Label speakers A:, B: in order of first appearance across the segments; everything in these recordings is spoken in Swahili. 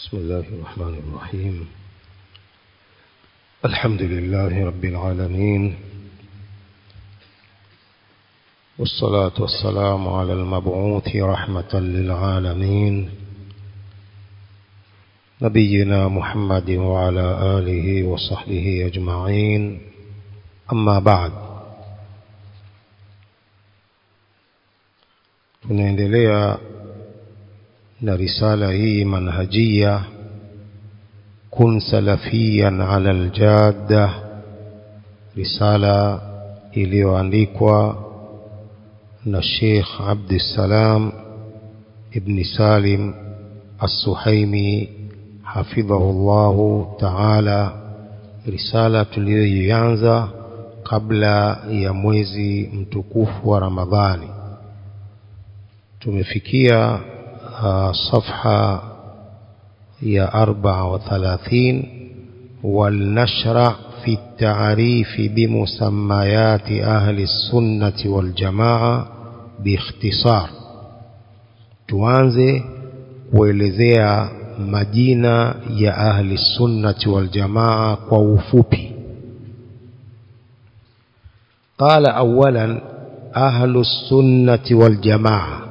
A: بسم الله الرحمن الرحيم. الحمد لله رب العالمين. والصلاة والسلام على المبعوث رحمة للعالمين. نبينا محمد وعلى آله وصحبه أجمعين. أما بعد. Tunaendelea na risala hii manhajia kun salafiyan ala aljadda risala iliyoandikwa na Sheikh Abdussalam ibn Salim As-Suhaimi hafidhahullahu ta'ala risala tuliyoianza kabla ya mwezi mtukufu wa Ramadhani. Tumefikia صفحة يا أربعة وثلاثين والنشرع في التعريف بمسميات أهل السنة والجماعة باختصار. توانزي وإلذيا مدينة يا أهل السنة والجماعة كوفوبي قال أولا أهل السنة والجماعة.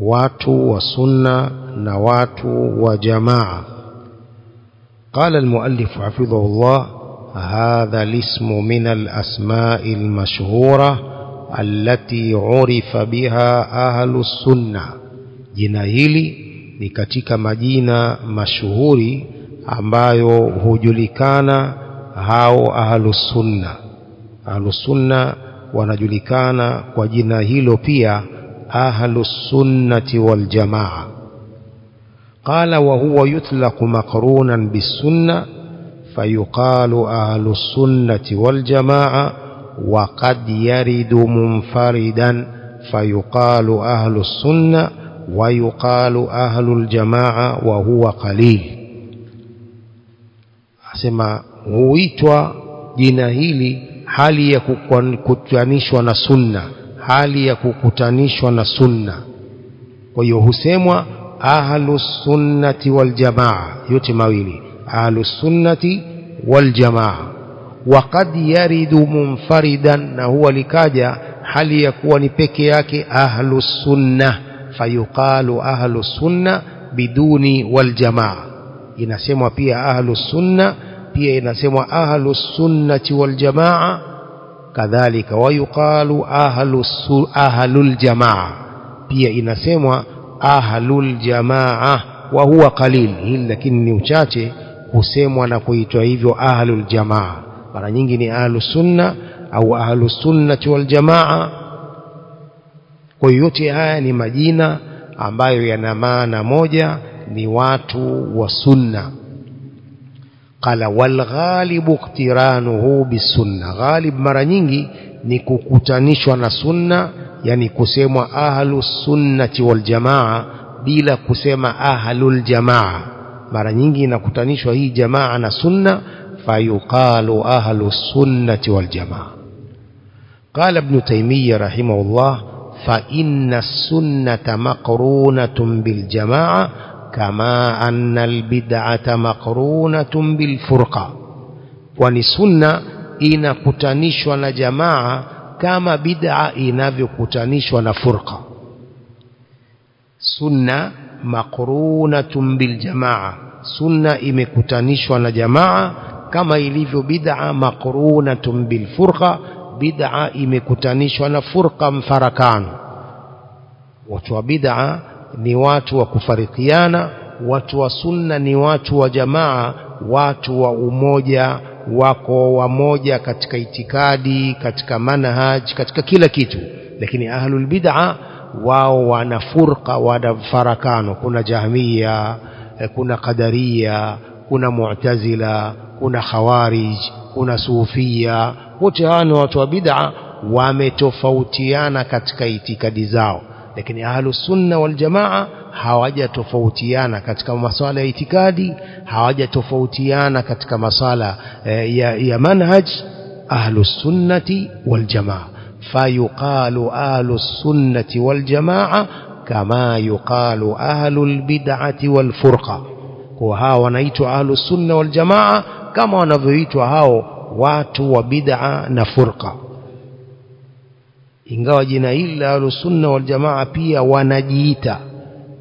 A: watu wa sunna na watu wa jamaa قال المؤلف حفظه الله هذا الاسم من الأسماء المشهورة التي عرف بها أهل السنة jina hili ni katika majina mashuhuri ambayo hujulikana hao ahlusunna ahlusunna wanajulikana kwa jina hilo pia ahlusunnati waljamaa قال وهو يطلق مقرونا بالسنة فيقال أهل السنة والجماعة وقد يرد منفردا فيقال أهل السنة ويقال أهل الجماعة وهو قليل. Asema huitwa jina hili hali ya sunna. Hali ya kukutanishwa na sunna. Kwa hiyo husemwa ahlu sunnati wal jamaa yote mawili ahlu sunnati wal jamaa. Waqad yaridu munfaridan na huwa likaja hali ya kuwa ni peke yake ahlu sunna fayuqalu ahlu sunna biduni wal jamaa. Inasemwa pia ahlu sunna pia inasemwa ahlu sunnati wal jamaa kadhalika wayuqalu ahlu ahlul jamaa. Pia inasemwa ahlul jamaa wa huwa qalil. Hili lakini ni uchache husemwa na kuitwa hivyo ahlul jamaa. Mara nyingi ni ahlus sunna au ahlus sunnati wal jamaa. Kwa yote haya ni majina ambayo yana maana moja ni watu wa sunna قال والغالب اقترانه بالسنة غالب مرنينجي نكوكتانيشو على السنة يعني كسيما أهل السنة والجماعة بلا كسيما أهل الجماعة مرنينجي نكوتانيشو هي جماعة على السنة فيقال أهل السنة والجماعة قال ابن تيمية رحمه الله فإن السنة مقرونة بالجماعة كما أن البدعة مقرونة بالفرقة ونسنة إن كتنش جماعة kama bid'a inavyokutanishwa na furqa sunna maqrunatun bil jamaa sunna imekutanishwa na jamaa kama ilivyo bid'a maqrunatun bil furqa bid'a imekutanishwa na furqa mfarakano watu wa bid'a ni watu wa kufarikiana watu wa sunna ni watu wa jamaa watu wa umoja wako wamoja katika itikadi katika manhaj katika kila kitu. Lakini ahlul bid'a wao wana furqa wana farakano. Kuna jahmiya kuna qadaria kuna mu'tazila kuna khawarij kuna sufia wote hawa ni watu wa bid'a wametofautiana katika itikadi zao lakini ahlus sunna wal jamaa hawajatofautiana katika masuala ya itikadi hawajatofautiana katika masuala eh, ya, ya manhaj ahlus sunnati wal jamaa fayuqalu ahlus sunnati wal jamaa kama yuqalu ahlul bid'ati wal furqa kwa hawa wanaitwa ahlus sunna wal jamaa kama wanavyoitwa hao watu wa bid'a na furqa ingawa jina hili la ahlusunna waljamaa wal jamaa pia wanajiita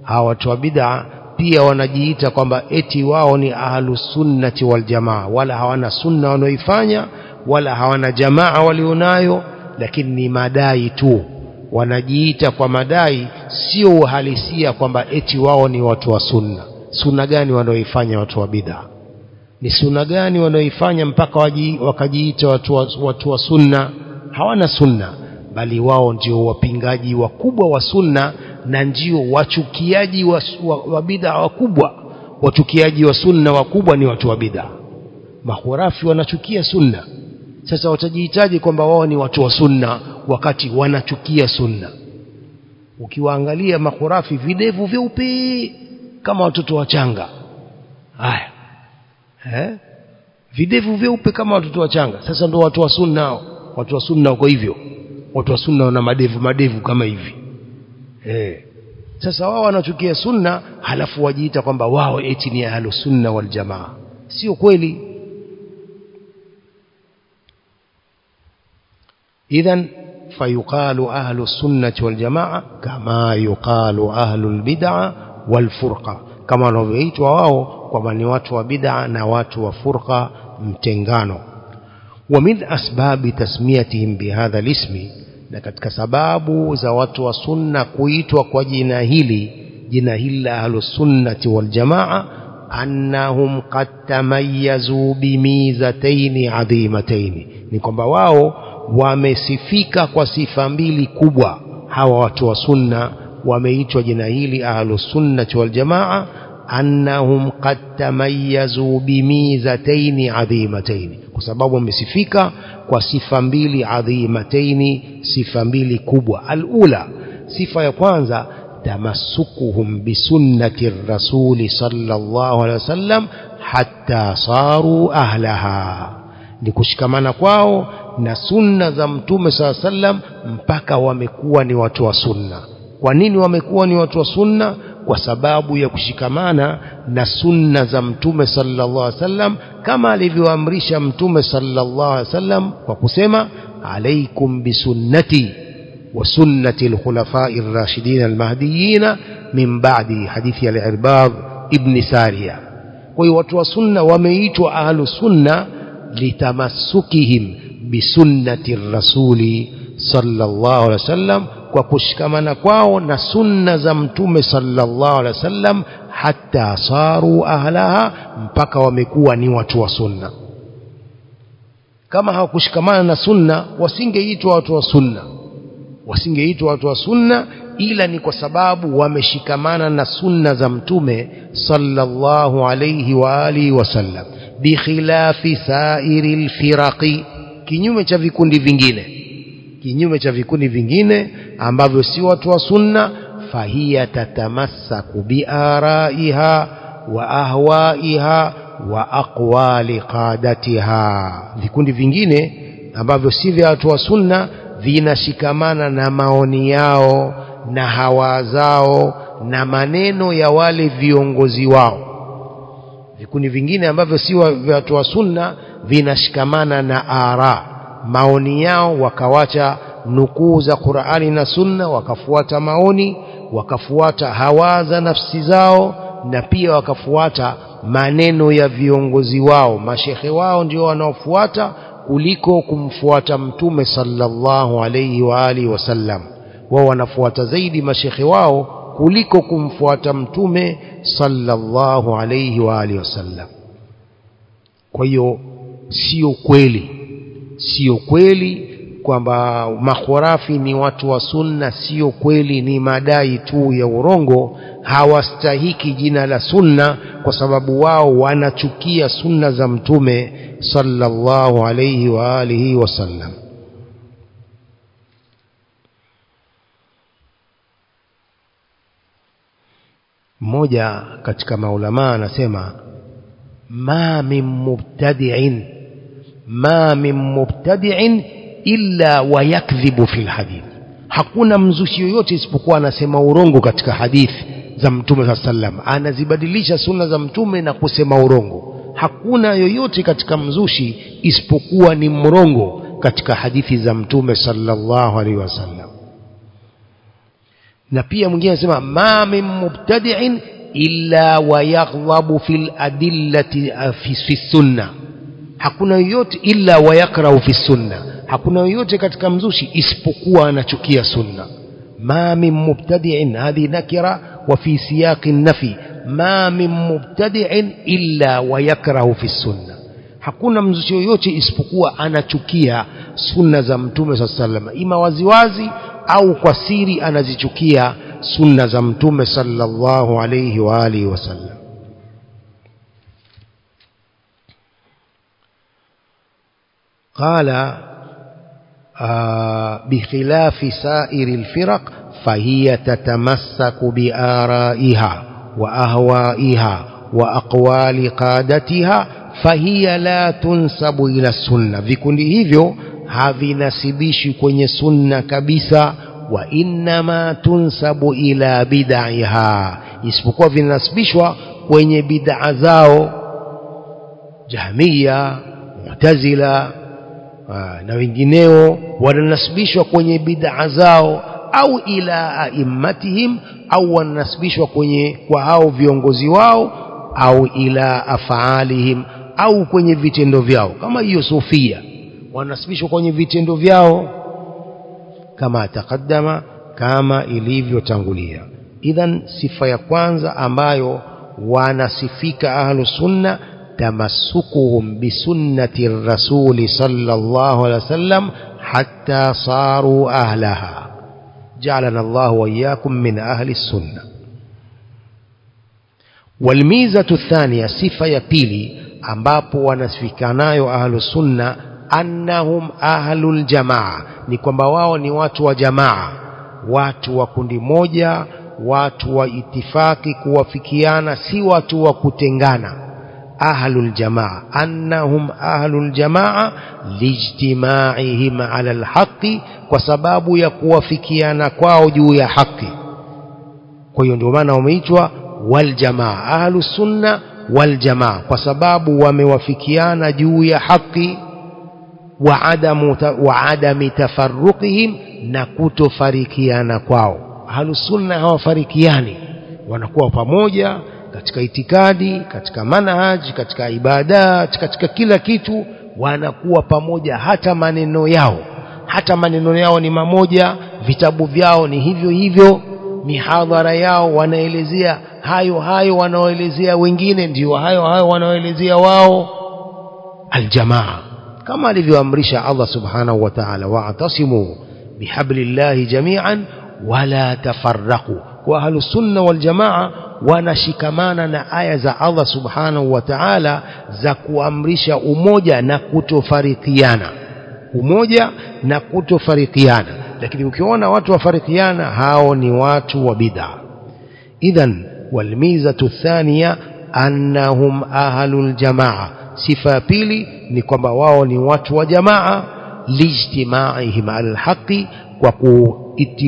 A: hawa watu wa bid'a pia wanajiita kwamba eti wao ni ahlusunnati waljamaa wal jamaa. Wala hawana sunna wanaoifanya wala hawana jamaa walionayo lakini ni madai tu. Wanajiita kwa madai sio uhalisia kwamba eti wao ni watu wa sunna. Sunna gani wanaoifanya watu wa bid'a? Ni sunna gani wanaoifanya mpaka wakajiita watu wa, watu wa sunna? Hawana sunna bali wao ndio wapingaji wakubwa wa sunna na ndio wachukiaji wa, wa, wa bid'a wakubwa. Wachukiaji wa sunna wakubwa ni watu wa bid'a. Mahurafi wanachukia sunna. Sasa watajihitaji kwamba wao ni watu wa sunna wakati wanachukia sunna? Ukiwaangalia mahurafi videvu vyeupe kama watoto wachanga. Haya. Eh? Videvu vyeupe kama watoto wachanga. Sasa ndio watu wa sunna watu wa sunna uko hivyo watu wa sunna wana madevu madevu kama hivi. Eh. Sasa wao wanachukia sunna halafu wajiita kwamba wao eti ni ahlu sunna wal jamaa. Sio kweli. Idhan fayuqalu ahlu sunnati wal jamaa kama yuqalu ahlu albid'a wal furqa. Kama wanavyoitwa wao kwamba ni watu wa bid'a na watu wa furqa mtengano. Wa min asbabi tasmiyatihim bihadha alismi na katika sababu za watu wa sunna kuitwa kwa jina hili jina hili la ahlusunnati waljamaa annahum qad tamayazu bimizataini adhimataini ni kwamba wao wamesifika kwa sifa mbili kubwa. Hawa watu wa sunna wameitwa jina hili ahlusunnati waljamaa annahum qad tamayazu bimizataini adhimataini kwa sababu amesifika kwa sifa mbili adhimataini sifa mbili kubwa. Alula sifa ya kwanza tamassukuhum bisunnati rasuli sallallahu alaihi wasallam hatta saru ahlaha. Ni kushikamana kwao na sunna za mtume saa sallam mpaka wamekuwa ni watu wa sunna. Kwa nini wamekuwa ni watu wa sunna kwa sababu ya kushikamana na sunna za mtume sallallahu alaihi wasallam kama alivyoamrisha mtume sallallahu alaihi wasallam kwa kusema alaikum bisunnati wa sunnati alkhulafai ar-rashidin al-mahdiyyin min ba'di hadithi al-irbad ibn sariya kwa hiyo watu wa sunna wameitwa ahlu sunna litamassukihim bisunnati rasuli sallallahu alaihi wasallam kwa kushikamana kwao na sunna za mtume sallallahu alaihi wasallam hata saru ahlaha mpaka wamekuwa ni watu wa sunna. Kama hawakushikamana na sunna wasingeitwa watu wa sunna. Wasingeitwa watu wa sunna ila ni kwa sababu wameshikamana na sunna za mtume sallallahu alayhi wa alihi wasallam. Bikhilafi sairi lfiraqi kinyume cha vikundi vingine. Kinyume cha vikundi vingine ambavyo si watu wa sunna fahiya tatamassaku biaraiha wa ahwaiha wa aqwali qadatiha. Vikundi vingine ambavyo si vya watu wa sunna vinashikamana na maoni yao na hawa zao na maneno ya wale viongozi wao. Vikundi vingine ambavyo si vya watu wa sunna vinashikamana na ara maoni yao wakawacha nukuu za Qur'ani na Sunna wakafuata maoni wakafuata hawa za nafsi zao na pia wakafuata maneno ya viongozi wao. Mashehe wao ndio wanaofuata kuliko kumfuata mtume sallallahu alayhi wa alihi wasallam wao wanafuata zaidi mashehe wao kuliko kumfuata mtume sallallahu alayhi wa alihi wasallam kwa hiyo sio kweli sio kweli kwamba makhurafi ni watu wa sunna sio kweli ni madai tu ya urongo. Hawastahiki jina la sunna kwa sababu wao wanachukia sunna za mtume sallallahu alayhi wa alihi wasallam mmoja katika maulama anasema ma min mubtadi'in ma min mubtadi'in illa wayakdhibu fil hadith. Hakuna mzushi yoyote isipokuwa anasema urongo katika hadithi za mtume saa sallam anazibadilisha sunna za mtume na kusema urongo. Hakuna yoyote katika mzushi isipokuwa ni mrongo katika hadithi za mtume sallallahu alaihi wasallam. Na pia mwingine anasema ma min mubtadi'in illa wayaghdhabu fil adillati fi, fi sunna. Hakuna yoyote illa wayakrahu fi sunna hakuna yoyote katika mzushi isipokuwa anachukia sunna ma min mubtadi'in hadhi nakira wa fi siyaqi nafi ma min mubtadi'in illa wayakrahu fi sunna hakuna mzushi yoyote isipokuwa anachukia sunna za mtume saa sallam ima waziwazi au kwa siri anazichukia sunna za mtume sallallahu alayhi wa alihi wasallam قال آه، بخلاف سائر الفرق فهي تتمسك بآرائها وأهوائها وأقوال قادتها فهي لا تنسب إلى السنة. في كل هذيو هذه نسبيش كون السنة كبيسة وإنما تنسب إلى بدعها. يسبقوا في نسبيش كون بدع ذاو جهمية معتزلة na wengineo wananasibishwa kwenye bid'a zao au ila aimmatihim au wananasibishwa kwenye kwa hao viongozi wao au ila afaalihim au kwenye vitendo vyao. Kama hiyo sufia wananasibishwa kwenye vitendo vyao kama taqaddama kama ilivyotangulia. Idhan sifa ya kwanza ambayo wanasifika ahlu sunna تمسكهم بسنة الرسول صلى الله عليه وسلم حتى صاروا أهلها. جعلنا الله وإياكم من أهل السنة. والميزة الثانية صفة يبيلي أمباب ونسفكاناي أهل السنة أنهم أهل الجماعة. نكون بواو نوات وجماعة وات وكند موجة watu wa itifaki kuwafikiana si watu ahlul jamaa annahum ahlul jamaa lijtimaihim ala alhaqi kwa sababu ya kuwafikiana kwao juu ya haki. Kwa hiyo ndio maana wameitwa waljamaa ahlus sunna waljamaa kwa sababu wamewafikiana juu ya haki wa adamu wa adami tafarruqihim na kutofarikiana kwao. Ahlusunna hawafarikiani wanakuwa pamoja katika itikadi katika manhaji katika ibadat katika kila kitu wanakuwa pamoja hata maneno yao. Hata maneno yao ni mamoja vitabu vyao ni hivyo hivyo mihadhara yao wanaelezea hayo hayo wanaoelezea wengine ndio hayo hayo wanaoelezea wao. Aljamaa kama alivyoamrisha Allah subhanahu wa ta'ala wa'tasimu bihablillahi jami'an wala tafarraqu. Kwa ahlus sunna wanashikamana na aya za Allah subhanahu wa ta'ala za kuamrisha umoja na kutofarikiana umoja na kutofarikiana lakini ukiona watu wafarikiana hao ni watu wa bid'a. Idhan walmizatu thania annahum ahlul jamaa. Sifa ya pili ni kwamba wao ni watu wa jamaa lijtimaihim alhaqi kwa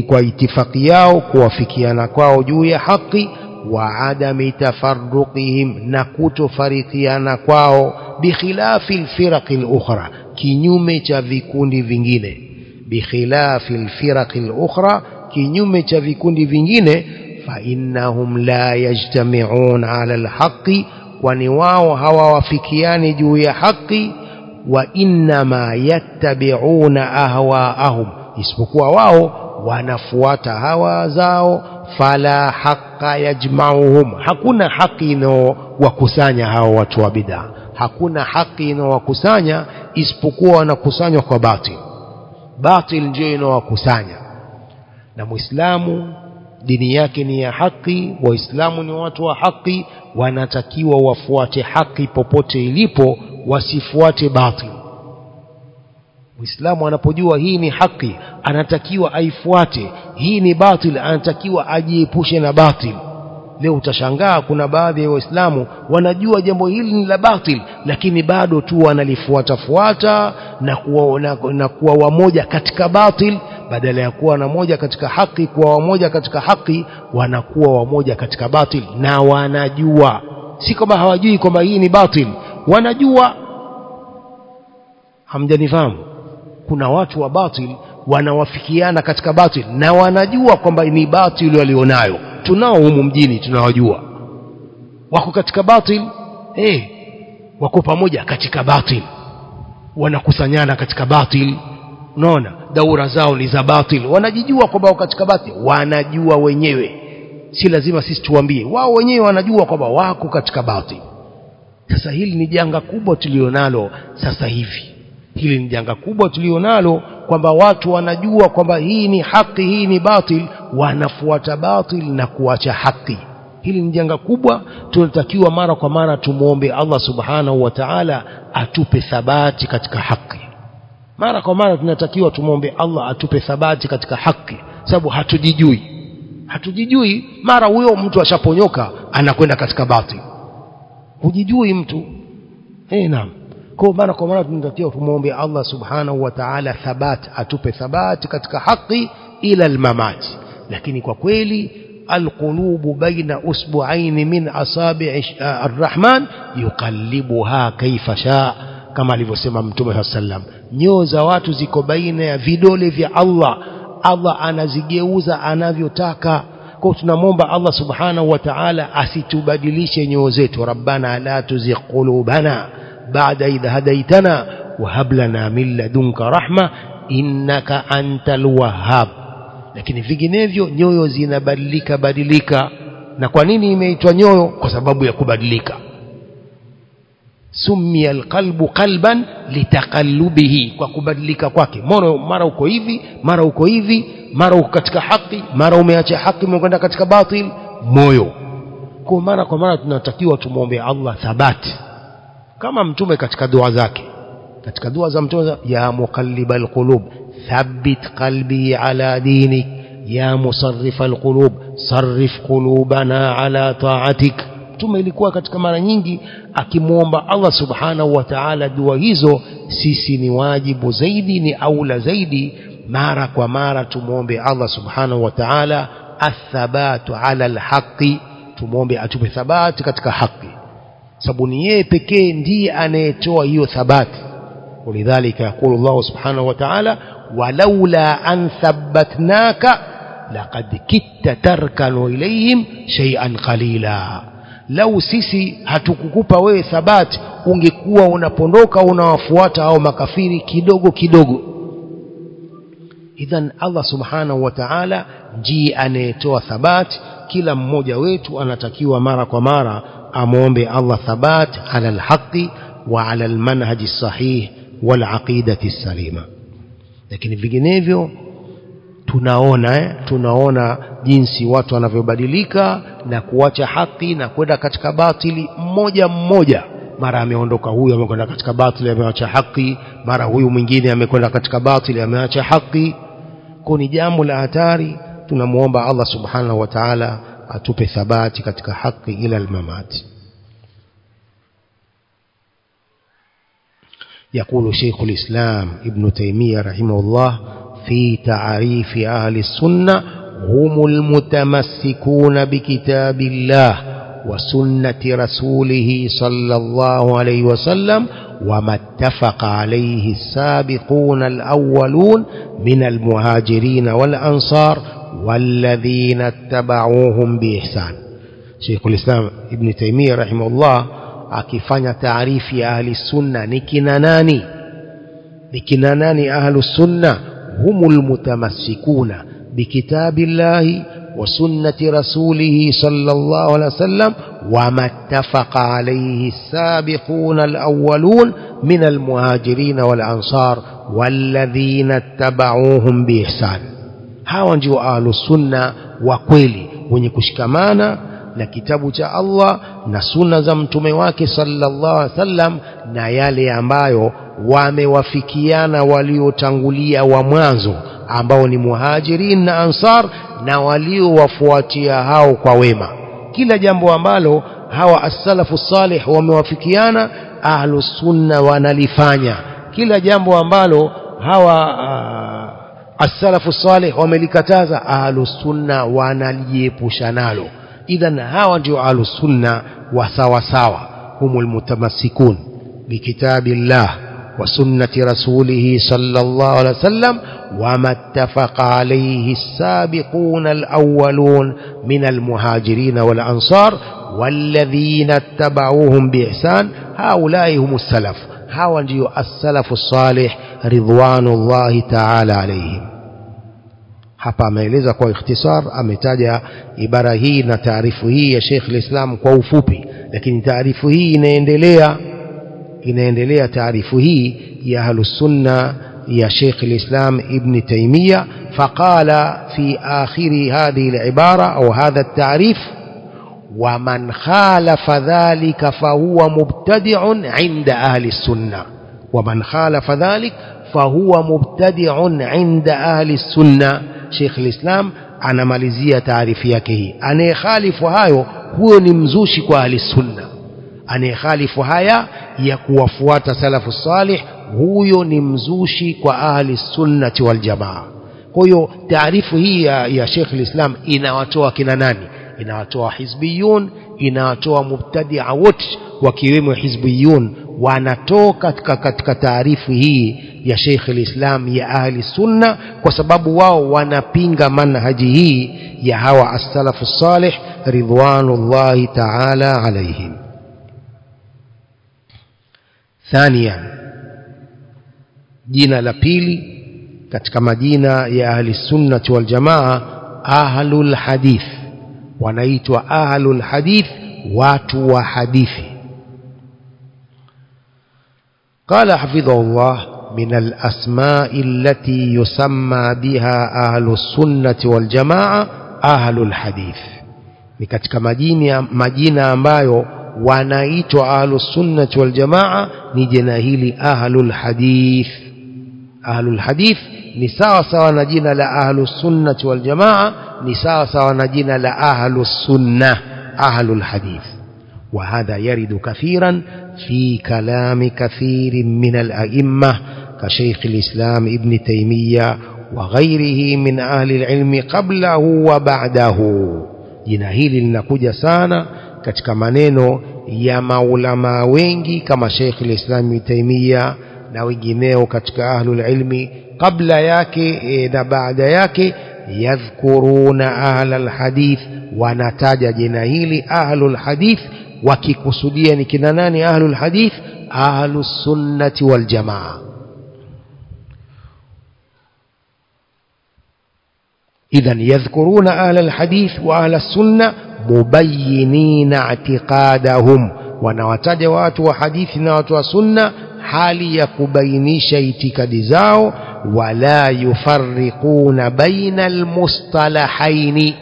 A: kwa itifaki yao kuwafikiana kwao juu ya haki وعدم تفرقهم نكوت فريقيانا كواو بخلاف الفرق الأخرى. كنيومة تفكوني فينجيني. بخلاف الفرق الأخرى كنيومة تفكوني فينجيني. فإنهم لا يجتمعون على الحق ونواو هوا وفكياني جوي حق وإنما يتبعون أهواءهم. اسبقوا واو ونفوات هوا زاو fala haqa yajma'uhum. Hakuna haki inayowakusanya hao watu wa bid'a. Hakuna haki inayowakusanya isipokuwa wanakusanywa kwa batil. Batil ndio inayowakusanya na Mwislamu dini yake ni ya haki waislamu ni watu wa haki wanatakiwa wafuate haki popote ilipo wasifuate batil Muislamu anapojua hii ni haki anatakiwa aifuate. Hii ni batil anatakiwa ajiepushe na batil. Leo utashangaa kuna baadhi ya waislamu wanajua jambo hili ni la batil lakini bado tu wanalifuatafuata na kuwa, na, na kuwa wamoja katika batil. Badala ya kuwa na moja katika haki kuwa wamoja katika haki wanakuwa wamoja katika batil. Na wanajua. Si kwamba hawajui kwamba hii ni batil. Wanajua. Hamjanifahamu kuna watu wa batil wanawafikiana katika batil na wanajua kwamba ni batil walionayo. Tunao humu mjini tunawajua. Wako katika batil eh wako pamoja katika batil. Wanakusanyana katika batil. Unaona daura zao ni za batil. Wanajijua kwamba wako katika batil. Wanajua wenyewe. Si lazima sisi tuwambie wao wenyewe wanajua kwamba wako katika batil. Sasa hili ni janga kubwa tulionalo sasa hivi hili ni janga kubwa tulionalo kwamba watu wanajua kwamba hii ni haki hii ni batil. Wanafuata batil na kuacha haki. Hili ni janga kubwa tunatakiwa mara kwa mara tumwombe Allah subhanahu wa ta'ala atupe thabati katika haki. Mara kwa mara tunatakiwa tumwombe Allah atupe thabati katika haki sababu hatujijui. Hatujijui mara huyo mtu ashaponyoka anakwenda katika batil. Hujijui mtu. Eh naam kwa mara kwa mara tunatakiwa tumwombe Allah subhanahu wa ta'ala thabat atupe thabati katika haki ila almamati lakini kwa kweli alqulubu baina usbu'ain min asabi' arrahman yuqallibuha kaifa shaa kama alivyosema mtume sallam nyoo za watu ziko baina ya vidole vya Allah Allah anazigeuza anavyotaka kwa tunamwomba Allah subhanahu wa ta'ala asitubadilishe nyoo zetu rabbana la tuzigh qulubana بعد إذ هديتنا وهب لنا من لدنك رحمة إنك أنت الوهاب lakini vinginevyo nyoyo zinabadilika badilika na kwa nini imeitwa nyoyo kwa sababu ya kubadilika sumia alqalbu qalban litaqallubihi kwa kubadilika kwake moyo mara uko hivi mara uko hivi mara uko katika haki mara umeacha haki umekwenda katika batil moyo kwa mara kwa mara tunatakiwa tumwombe Allah thabati kama mtume katika dua zake katika dua za mtume ya muqallibal qulub thabbit qalbi ala dinik ya musarrifal qulub sarrif qulubana ala ta'atik. Mtume ilikuwa katika mara nyingi akimwomba Allah subhanahu wa ta'ala dua hizo sisi ni wajibu zaidi ni aula zaidi mara kwa mara tumwombe Allah subhanahu wa ta'ala athabatu ala alhaqi. Tumwombe atupe thabati katika haki sababu ni yeye pekee ndiye anayetoa hiyo thabati. Walidhalika yaqulu Allah subhanahu wa ta'ala walaula an thabbatnaka laqad kitta tarkanu ilayhim shay'an qalila. Lau sisi hatukukupa wewe thabati ungekuwa unapondoka unawafuata au makafiri kidogo kidogo. Idhan Allah subhanahu wa ta'ala ndiye anayetoa thabati. Kila mmoja wetu anatakiwa mara kwa mara amwombe Allah thabat ala alhaqi wa ala almanhaji sahih wal aqidati salima lakini vinginevyo tunaona eh, tunaona jinsi watu wanavyobadilika na kuacha haki na kwenda katika batili mmoja mmoja. Mara ameondoka huyu amekwenda katika batili ameacha haki. Mara huyu mwingine amekwenda katika batili ameacha haki. Kwa ni jambo la hatari. Tunamuomba Allah subhanahu wa ta'ala atupe thabati katika haki ila almamati يقول شيخ الإسلام ابن تيمية رحمه الله في تعريف أهل السنة هم المتمسكون بكتاب الله وسنة رسوله صلى الله عليه وسلم وما اتفق عليه السابقون الأولون من المهاجرين والأنصار والذين اتبعوهم بإحسان. شيخ الإسلام ابن تيمية رحمه الله أكفان تعريف أهل السنة نكناناني نكناناني أهل السنة هم المتمسكون بكتاب الله وسنة رسوله صلى الله عليه وسلم وما اتفق عليه السابقون الأولون من المهاجرين والأنصار والذين اتبعوهم بإحسان. Hawa ndio ahlusunna wa kweli wenye kushikamana na kitabu cha Allah na sunna za mtume wake sallallahu alaihi wasallam na yale ambayo wamewafikiana waliotangulia wa mwanzo ambao ni muhajirin na ansar na waliowafuatia hao kwa wema. Kila jambo ambalo hawa as-salafu salih wamewafikiana ahlusunna wanalifanya. Kila jambo ambalo hawa uh, as-salafu salih wamelikataza ahlus sunna wanaliepusha nalo idhan hawa ndio ahlus sunna wa sawa sawa humul mutamassikun bikitabillah وسنة رسوله صلى الله عليه وسلم وما اتفق عليه السابقون الأولون من المهاجرين والأنصار والذين اتبعوهم بإحسان هؤلاء هم السلف. هؤلاء السلف الصالح رضوان الله تعالى عليهم. Hapa ameeleza kwa ikhtisar ametaja ibara hii na taarifu hii ya Sheikh al-Islam kwa ufupi lakini taarifu hii inaendelea inaendelea taarifu hii ya ahlusunna ya Sheikh al-Islam Ibn Taymiyyah faqala fi akhiri hadhihi al-ibara au hadha at-ta'rif ومن خالف ذلك فهو مبتدع عند أهل السنة ومن خالف ذلك فهو مبتدع عند أهل السنة Sheikh Islam anamalizia taarifu yake hii. Anayekhalifu hayo huyo ni mzushi kwa ahli sunna anayekhalifu haya ya kuwafuata salafu salih huyo ni mzushi kwa ahli sunnati wal jamaa kwa hiyo taarifu hii ya, ya Sheikh Islam inawatoa kina nani? Inawatoa hizbiyun inawatoa mubtadia wote wakiwemo hizbiyun. Wanatoka katika, taarifu hii ya Sheikh al-Islam ya ahli sunna kwa sababu wao wanapinga manhaji hii ya hawa as-salafu salih ridwanullahi ta'ala alaihim ثانيا jina la pili katika majina ya ahli sunnati wal jamaa ahlul hadith wanaitwa ahlul hadith watu wa hadithi قال حفظه الله من الأسماء التي يسمى بها أهل السنة والجماعة أهل الحديث. نكتك مجينة مايو ونأيت أهل السنة والجماعة نجنهيل أهل الحديث. أهل الحديث نساء نساس ونجين لأهل السنة والجماعة نساء نساس ونجين لأهل السنة أهل الحديث. وهذا يرد كثيرا في كلام كثير من الأئمة كشيخ الإسلام ابن تيمية وغيره من أهل العلم قبله وبعده. جناهيل لنكوجة سانا كتكمانينو يا مولما وينجي كما شيخ الإسلام ابن تيمية نوينجينيو كتك أهل العلم قبل ياكي إذا بعد ياكي يذكرون أهل الحديث ونتاج جناهيل أهل الحديث وكي كنا ناني أهل الحديث أهل السنة والجماعة. إذا يذكرون أهل الحديث وأهل السنة مبينين اعتقادهم. وأنا ونواتجوات وحديثنا وسنة حال يكبينيش اتكادزاو ولا يفرقون بين المصطلحين.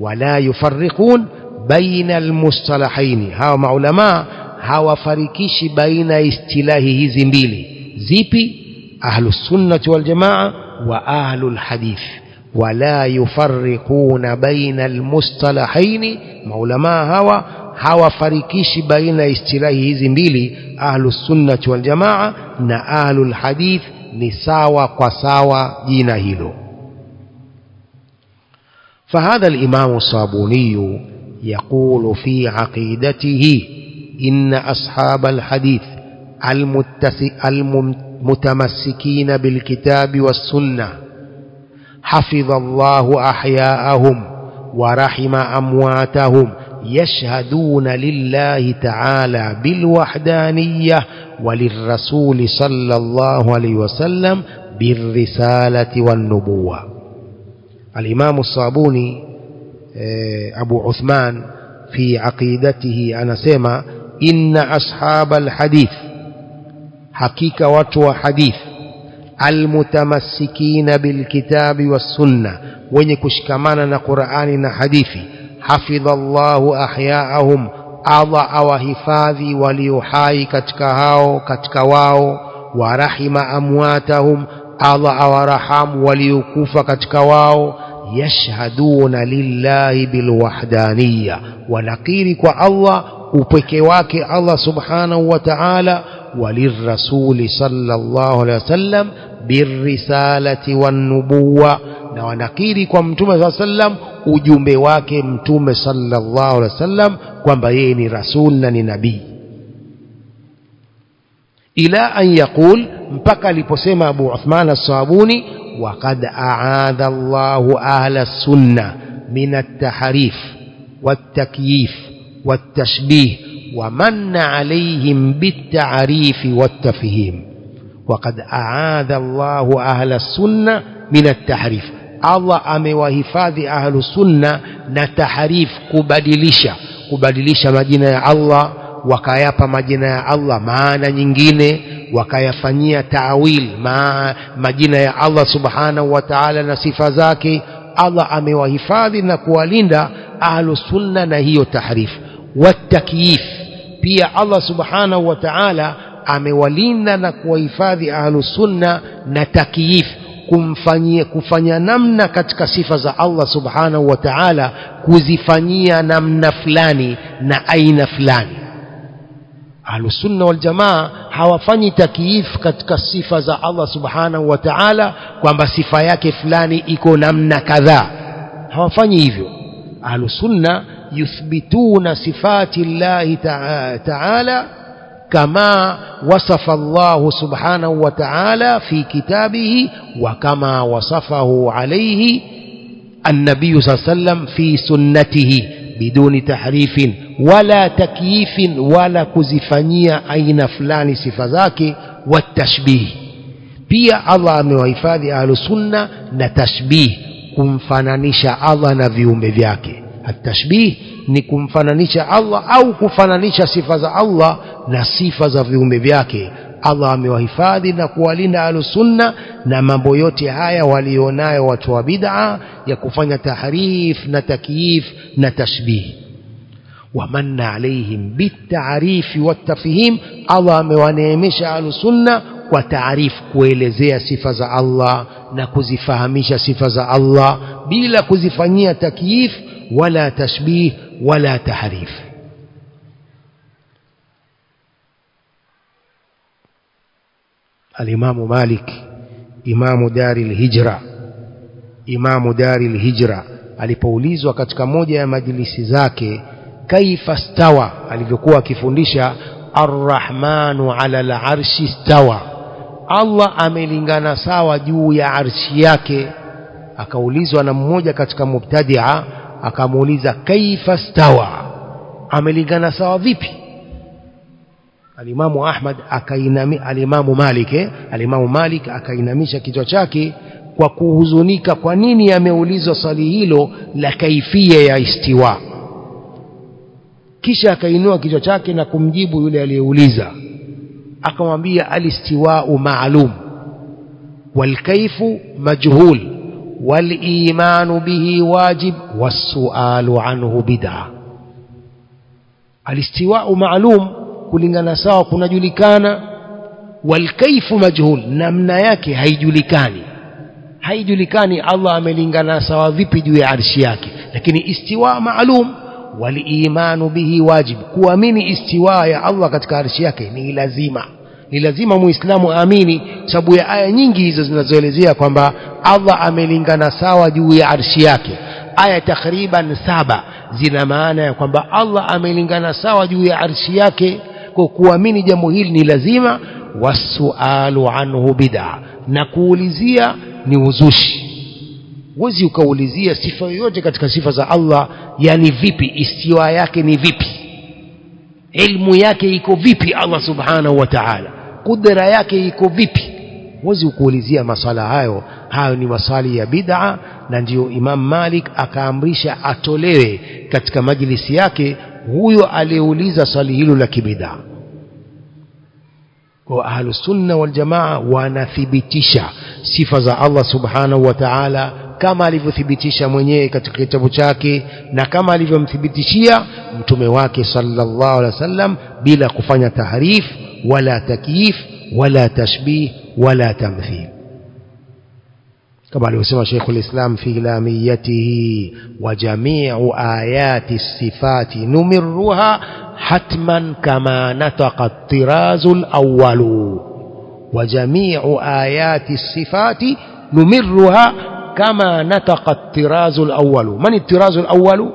A: ولا يفرقون بين المصطلحين. ها معلماء ها وفركش بين استلاهه زنبيلي زيبي أهل السنة والجماعة وأهل الحديث. ولا يفرقون بين المصطلحين. مولما ها ها وفركش بين استلاهه زنبيلي أهل السنة والجماعة نأهل الحديث نساوى قساوى جينهلو فهذا الإمام الصابوني يقول في عقيدته إن أصحاب الحديث المتمسكين بالكتاب والسنة حفظ الله أحياءهم ورحم أمواتهم يشهدون لله تعالى بالوحدانية وللرسول صلى الله عليه وسلم بالرسالة والنبوة. الإمام الصابوني آه، أبو عثمان في عقيدته أنا سيما إن أصحاب الحديث حقيقة وطوى حديث المتمسكين بالكتاب والسنة وين كشكمانا قرآننا حديثي حفظ الله أحياءهم أضع وحفاظي وليحاي كتكهاو كتكواو ورحم أمواتهم أضع ورحم وليكوف كتكواو yashhaduna lillahi bilwahdaniyya wanakiri kwa Allah upweke wake Allah subhanahu wa ta'ala صلى الله عليه وسلم birrisalati wannubuwa na wanakiri kwa mtume saa sallam ujumbe wake mtume sallallahu alaihi wasallam kwamba yeye ni rasul na ni nabii ila an yaqul mpaka aliposema Abu Uthman as-Sabuni وقد أعاذ الله أهل السنة من التحريف والتكييف والتشبيه ومن عليهم بالتعريف والتفهيم. وقد أعاذ الله أهل السنة من التحريف. الله أمي وهفاذ أهل السنة نتحريف كبدلشة كبدلشة مدينة الله وكايابا مدينة الله. معانا نجيني wakayafanyia taawil ma, majina ya Allah subhanahu wa ta'ala na sifa zake Allah amewahifadhi na kuwalinda ahlu sunna na hiyo tahrif watakyif pia Allah subhanahu wa ta'ala amewalinda na kuwahifadhi ahlu sunna na takyif kumfanyia kufanya namna katika sifa za Allah subhanahu wa ta'ala kuzifanyia namna fulani na aina fulani ahlusunna waljamaa hawafanyi takiif katika sifa za Allah subhanahu wa ta'ala kwamba sifa yake fulani iko namna kadhaa hawafanyi hivyo ahlusunna yuthbituna sifati llahi ta'ala كما وصف الله سبحانه وتعالى في كتابه وكما وصفه عليه النبي صلى الله عليه وسلم في سنته بدون تحريف ولا تكييف ولا كزفنيا أين فلان صفذاك والتشبيه pia Allah amewahifadhi ahlu sunna na tashbih kumfananisha Allah na viumbe vyake atashbih ni kumfananisha Allah au kufananisha sifa za Allah na sifa za viumbe vyake Allah amewahifadhi na kuwalinda ahlusunna na mambo yote haya walionayo watu wa bid'a ya kufanya tahrif na takyif na tashbih wamanna alaihim bitarifi watafhim Allah amewaneemesha ahlusunna kwa taarifu kuelezea sifa za Allah na kuzifahamisha sifa za Allah bila kuzifanyia takyif wala tashbih wala tahrif alimamu Malik imamu dari lhijra imamu dari lhijra alipoulizwa katika moja ya majlisi zake kaifa stawa alivyokuwa akifundisha arrahmanu ala larshi stawa. Allah amelingana sawa juu ya arshi yake. Akaulizwa na mmoja katika mubtadia akamuuliza kaifa stawa? Amelingana sawa vipi alimamu Ahmad akainami alimamu Malik eh? alimamu Malik akainamisha kichwa chake kwa kuhuzunika kwa nini ameulizwa swali hilo la kaifia ya istiwa. Kisha akainua kichwa chake na kumjibu yule aliyeuliza. Akamwambia alistiwau maalum walkaifu majhul walimanu bihi wajib wassualu anhu bid'a alistiwau maalum kulingana sawa kunajulikana. Walkaifu majhul namna yake haijulikani. Haijulikani Allah amelingana sawa vipi juu ya arshi yake. Lakini istiwa maalum walimanu bihi wajib. Kuamini istiwa ya Allah katika arshi yake ni lazima. Ni lazima muislamu aamini. Sababu ya aya nyingi hizo zinazoelezea kwamba Allah amelingana sawa juu ya arshi yake. Aya takriban saba zina maana ya kwamba Allah amelingana sawa juu ya arshi yake kwa kuamini jambo hili ni lazima wasualu anhu bid'a. Na kuulizia ni uzushi. Huwezi ukaulizia sifa yoyote katika sifa za Allah yani vipi istiwa yake ni vipi? Ilmu yake iko vipi Allah subhanahu wa ta'ala? Kudra yake iko vipi? Huwezi ukuulizia masala hayo. Hayo ni maswali ya bid'a na ndiyo Imam Malik akaamrisha atolewe katika majlisi yake huyo aliyeuliza swali hilo la kibidaa kwa ahlu sunna wal wanathibitisha sifa za Allah subhanahu wa ta'ala kama alivyothibitisha mwenyewe katika kitabu chake na kama alivyomthibitishia mtume wake sallallahu alaihi wasallam bila kufanya tahrif wala takyif wala tashbih wala tamthil كما alivyosema Sheikh ulislam fi lamiyatihi wa jami'u ayati sifati numirruha hatman kama nataqa tirazul awwalu wa jami'u ayati sifati numirruha kama nataqa tirazul awwalu man tirazul awwalu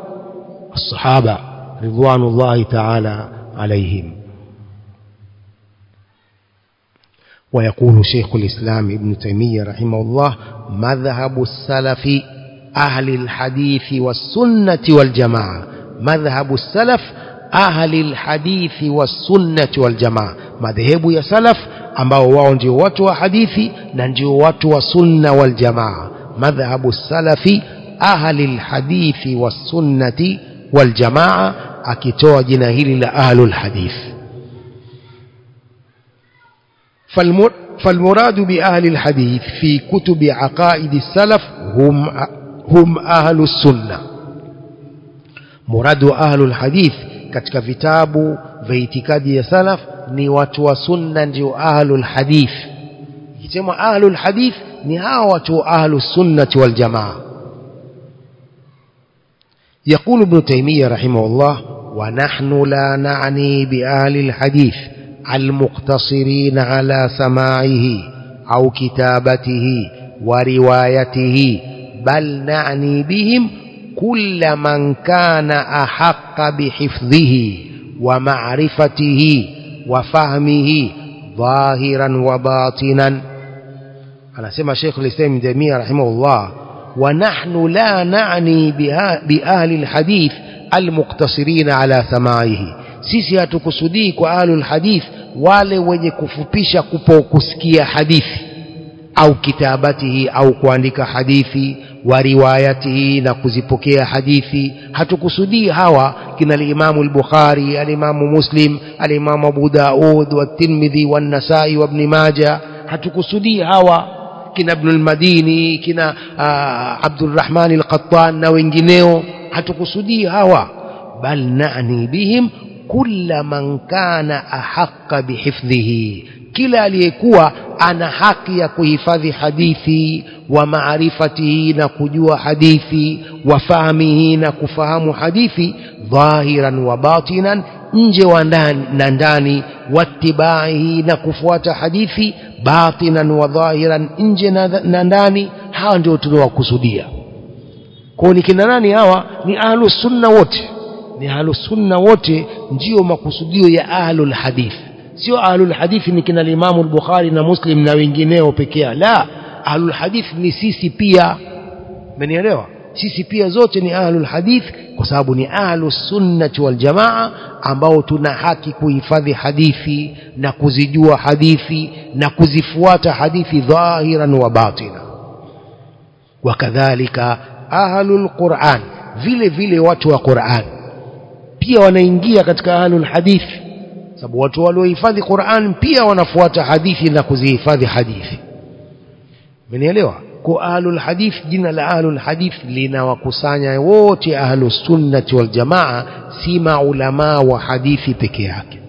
A: as-sahaba ridwanullahi ta'ala alayhim ويقول شيخ الإسلام ابن تيمية رحمه الله مذهب السلف أهل الحديث والسنة والجماعة. مذهب السلف أهل الحديث والسنة والجماعة. مذهب يا سلف أما هو نجوات وحديث نجوات وسنة والجماعة مذهب السلف أهل الحديث والسنة والجماعة أكتوى جناهيل أهل الحديث فالمراد بأهل الحديث في كتب عقائد السلف هم هم أهل السنة. مراد أهل الحديث كتك فتاب فيتكاد يسلف نوات وسنة جو أهل الحديث. يتم أهل الحديث نهاوة أهل السنة والجماعة. يقول ابن تيمية رحمه الله ونحن لا نعني بأهل الحديث المقتصرين على سماعه أو كتابته وروايته بل نعني بهم كل من كان أحق بحفظه ومعرفته وفهمه ظاهرا وباطنا. شيخ الإسلام تيمية رحمه الله ونحن لا نعني بأهل الحديث المقتصرين على سماعه. hatukusudii kwa ahlul hadith wale wenye kufupisha kupo kusikia hadithi au kitabatihi au kuandika hadithi wa riwayatihi na kuzipokea hadithi hatukusudii hawa kina alimamu al-Bukhari alimamu Muslim alimamu Abu Daud wa Tirmidhi wa Nasai wa Ibn Majah hatukusudii hawa kina Ibn al-Madini kina uh, Abdurrahman al-Qattan na wengineo hatukusudii hawa bal na'ni bihim kulla man kana ahaqa bihifdhihi kila aliyekuwa ana haki ya kuhifadhi hadithi wa maarifatihi na kujua hadithi wa fahamihi na kufahamu hadithi dhahiran wa batinan nje wa ndani na ndani watibaihi na kufuata hadithi batinan wa dhahiran nje na ndani hawa ndio tunawakusudia kwa ni kina nani hawa ni ahlu sunna wote ni ahlu sunna wote ndio makusudio ya ahlul hadith. Sio ahlul hadith ni kina Imam al-Bukhari na Muslim na wengineo pekea la ahlul hadith ni sisi pia. Mmenielewa sisi pia zote ni ahlul hadith kwa sababu ni ahlus sunnati wal jamaa ambao tuna haki kuhifadhi hadithi na kuzijua hadithi na kuzifuata hadithi dhahiran wa batina. Wakadhalika ahlul Qur'an vile vile watu wa Qur'an pia wanaingia katika ahlul hadith. Sababu watu waliohifadhi Qur'an pia wanafuata hadithi na kuzihifadhi hadithi. Umenielewa? Kwa ahlul hadith jina la ahlul hadith linawakusanya wote ahlus sunnati wal jamaa si maulama wa hadithi peke yake